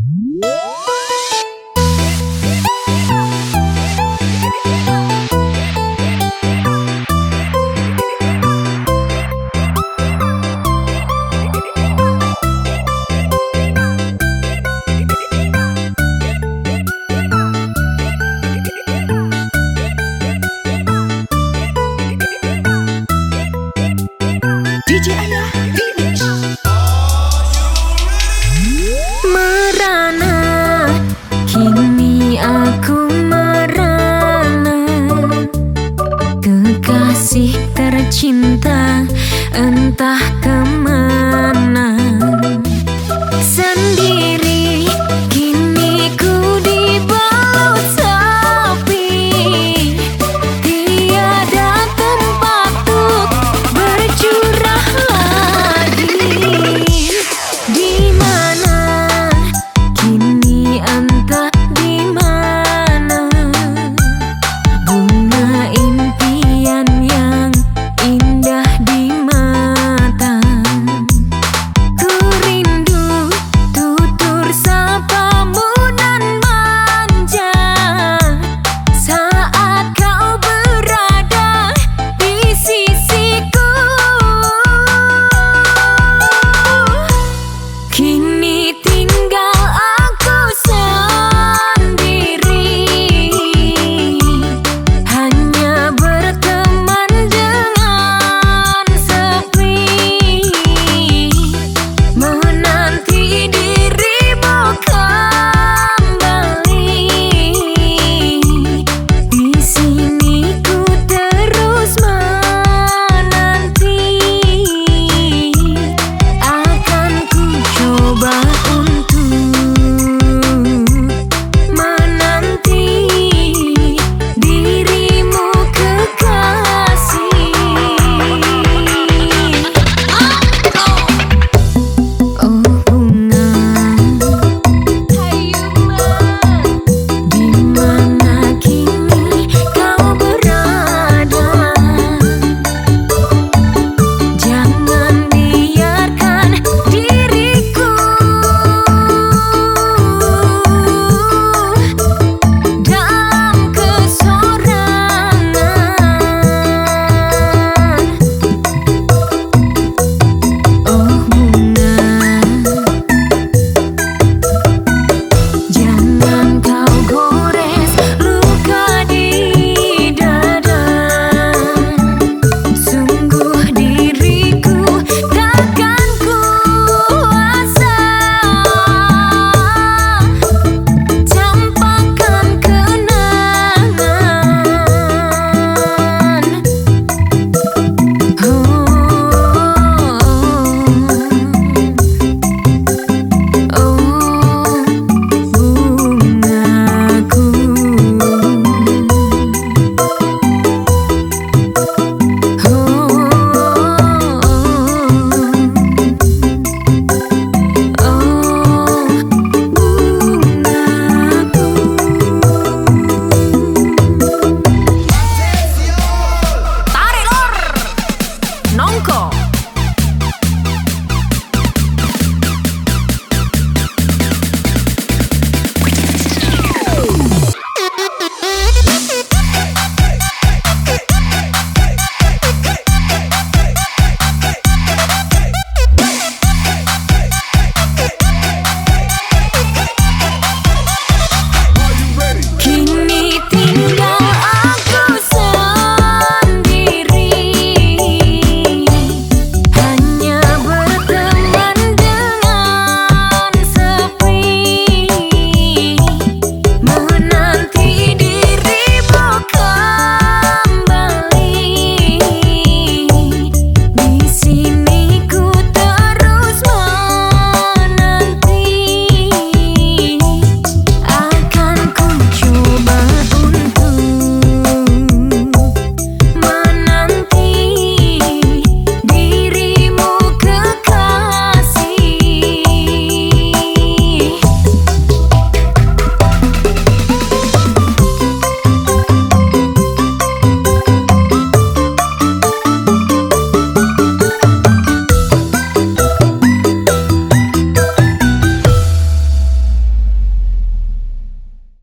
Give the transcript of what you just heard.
Yeah! kasih tercinta Entah ke mana